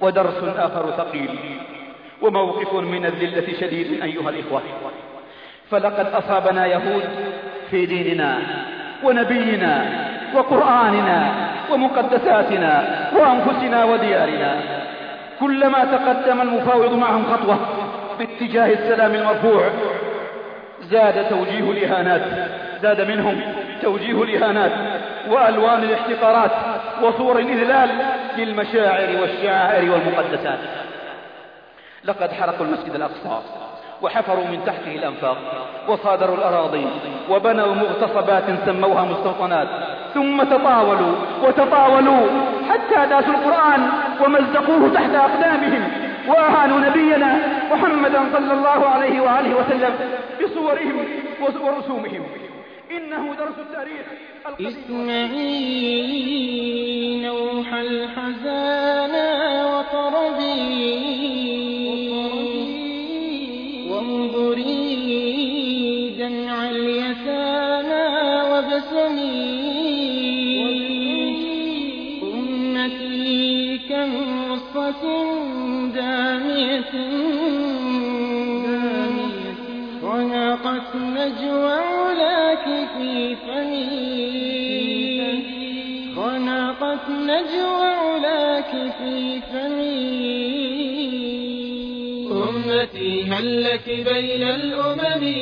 ودرس آخر ثقيل وموقف من الذلة شديد أيها الإخوة. فلقد أصابنا يهود في ديننا ونبينا وقرآننا ومقدساتنا وأنفسنا وديارنا. كلما تقدم المفاوض معهم خطوة باتجاه السلام المرفوع زاد توجيه الإهانات زاد منهم توجيه الإهانات وألوان الاحتقارات وصور الإذلال للمشاعر والشعائر والمقدسات. لقد حرقوا المسجد الأقصى وحفروا من تحته الأنفاق وصادروا الأراضي وبنوا مغتصبات سموها مستوطنات. ثم تطاولوا وتطاولوا حتى داسوا القرآن ومزقوه تحت أقدامهم. وأهانوا نبينا محمدا صلى الله عليه وآله وسلم بصورهم ورسومهم. إنه درس التاريخ اسمعي نوح الحزان وطربي وانظري دمع أمتي دامية وناقت نجوى في فمي خنقت نجوى علاك في فمي أمتي هل لك بين الأمم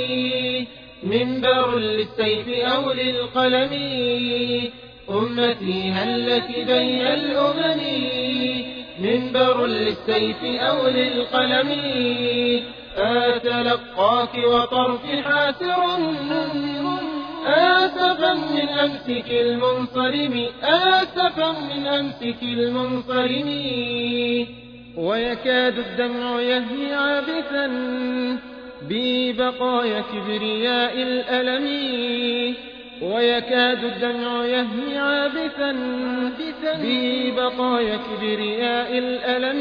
منبر للسيف أو للقلم. أمتي هل لك بين الأمم منبر للسيف أو للقلم. أتلقاك وطرف حاسر آسفا من أمسك المنصرم آسفا من أمسك المنصرم. ويكاد الدمع يهمي عابثا ببقايا كبرياء الألم. ويكاد الدمع يهمي عابثا ببقايا كبرياء الألم.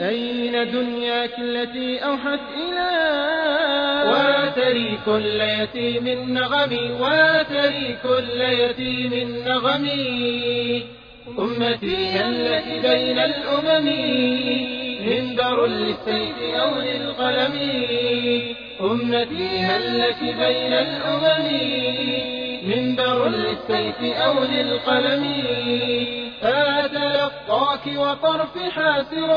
أين دنياك التي أوحت إلى واتري كل يتيم نغمي واتري كل يتيم نغمي أمتي التي بين الأمم منبر للسيف أو للقلم. أمتي لك بين الأمم منبر للسيف أو للقلم. أتلقاك وطرف حاسر.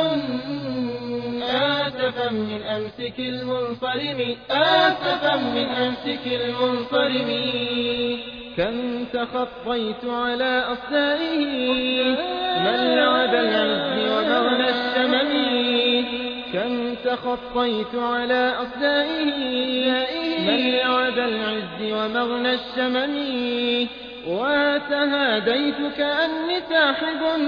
آسفا من أمسك المنصرم آسفا من أمسك المنصرم. كم تخطيت على أصدائه من لعب العز ومغنى الشمم. كم تخطيت على أصدائه من لعب العز ومغنى الشمم. وتهاديت كأني ساحب.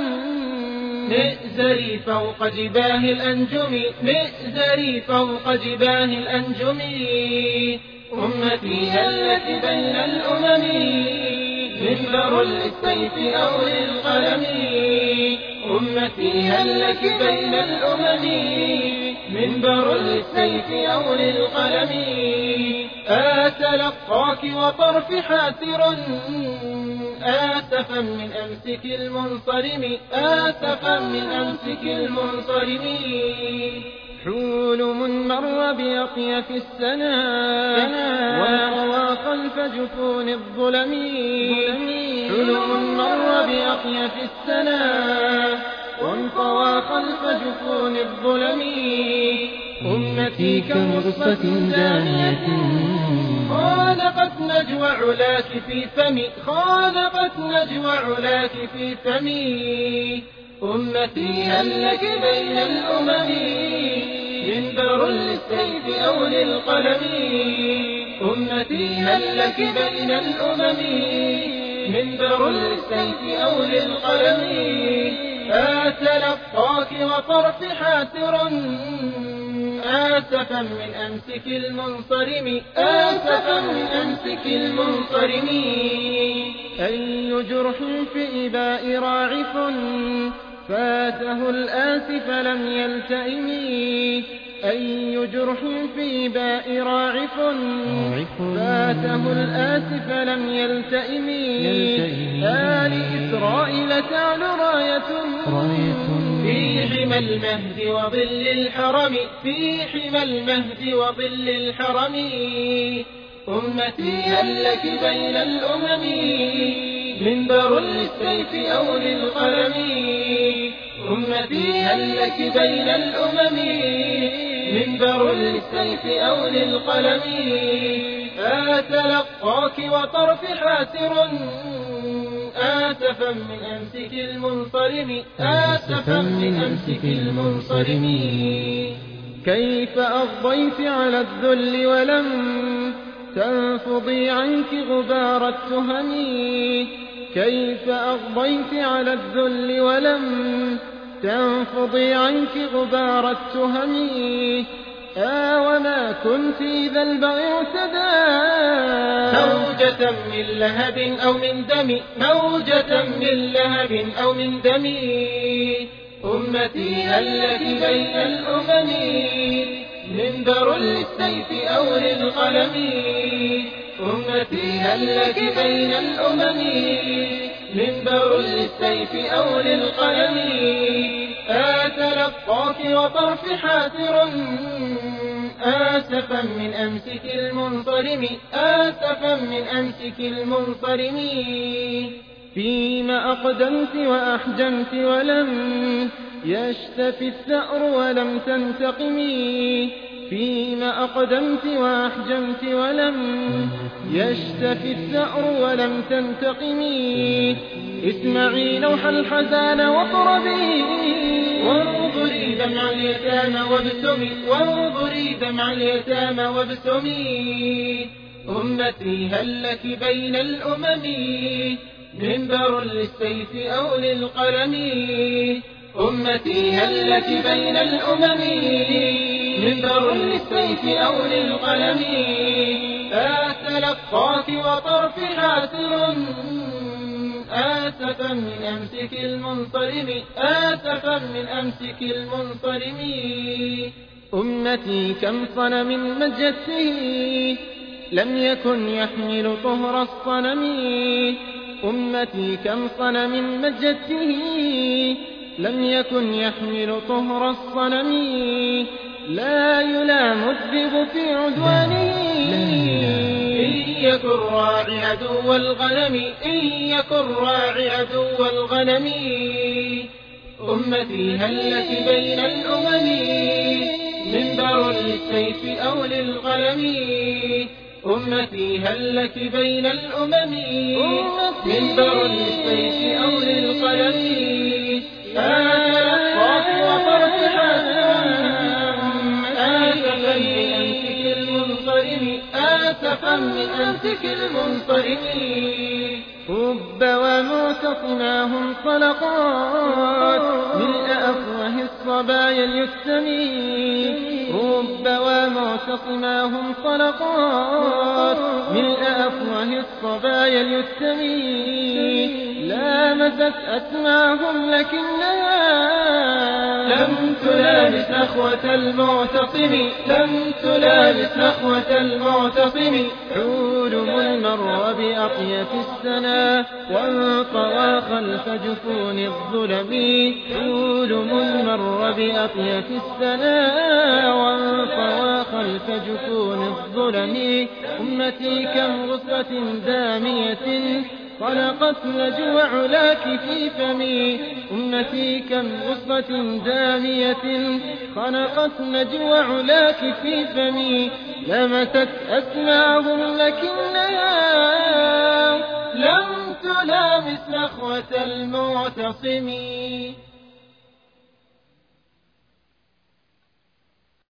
مئزري فوق جباه الأنجم. مئزري فوق جباه الأنجم. أمتي التي بين الأمم. منبر للسيف أو للقلم. أمتي هل لك بين الأمم. منبر للسيف أو للقلم. أتلقاك وطرف حاسر. آسفا من أمسك المنصرم. آسفا من أمسك المنصرم. حلم مر بأطيف السنا. وروى خلف جفون الظلم. حلم مر بأطيف السنا. وانطوى خلف جفون الظلم. أمتي كمرصة دانية خانقت نجوى علاك في فمي خانقت نجوى علاك في فمي. أمتي هل لك بين الأمم منبر للسيف أو للقلم. أمتي هل لك بين الأمم منبر للسيف أو للقلم. أتلقاك وطرف حاسر آسفا من أمسك المنصرم آسفا من أمسك المنصرم. أي جرح في إباء راعف فاته الآسف لم يلتئم. أي جرح في باء راعف فاته الآسف لم يلتئم. آل إسرائيل تعلو راية. في المهد وظل الحرم في حمى المهد وظل الحرم أمتي هل لك بين الأمم منبر للسيف أو للقلم أمتي هل لك بين الأمم منبر للسيف أو للقلم أتلقاك وطرف حاسر آسفا من أمسك المنصرم آسفا من أمسك المنصرم. كيف أغضيت على الذل ولم تنفضي عنك غبار التهم؟ كيف أغضيت على الذل ولم تنفضي عنك غبار التهم؟ وما كنت إذا البغي اعتدى موجة من لهب أو من دم موجة من لهب أو من دم. أمتي لك بين الأمم منبر للسيف أو للقلم. أمتي لك بين الأمم منبر للسيف أو للقلم. أتلقاك وطرف حاسر آسفا من أمسك المنصرم آسفا من أمسك المنصرم فيما أقدمت وأحجمت ولم يشتفي الثأر ولم تنتقمي فيما أقدمت وأحجمت ولم يشتفي الثأر ولم تنتقمي اسمعي لوح الحزان واطربي وانظري دمع اليتامى وابتمي وانظري دمع اليتامى وابتمي أمتي هل لك بين الأمم؟ منبر للسيف أو للقلم؟ أمتي هل لك بين الأمم؟ منبر للسيف أو للقلم؟ أتلقاك وطرف حاسر آسفا من أمسك المنصرم آسفا من أمسك المنصرم أمتي كم صنم مجدته لم يكن يحمل طهر الصنم. أمتي كم صنم مجدته لم يكن يحمل طهر الصنم. لا يلام الذئب في عدوانه. يكن راعي عدو الغنم إن يكن راعي عدو الغنم أمتي هل لك بين الأمم منبر للسيف أو للقلم أمتي هل لك بين الأمم منبر للسيف أو للقلم آتلقاك وطرف آسفا من أمسك المنصرم رب ومعتصماهم طلقات. ملء أفواه الصبايا اليتمي رب ومعتصماهم طلقات. ملء أفواه الصبايا اليتمي لامست أسماهم لكنها لم تلامس نخوة المعتصم لم تلامس نخوة المعتصم. حول مر بأطيف السنا وانطوى خلف جفون الظلم. حول مر بأطيف السنا وانطوى خلف جفون الظلم. أمتي كم غصة دامية طلقت نجوى علاك في فمي أمتي كم غصة دامية خنقت نجوى علاك في فمي لمست أسماهم لكنها لم تلامس نخوة المعتصم.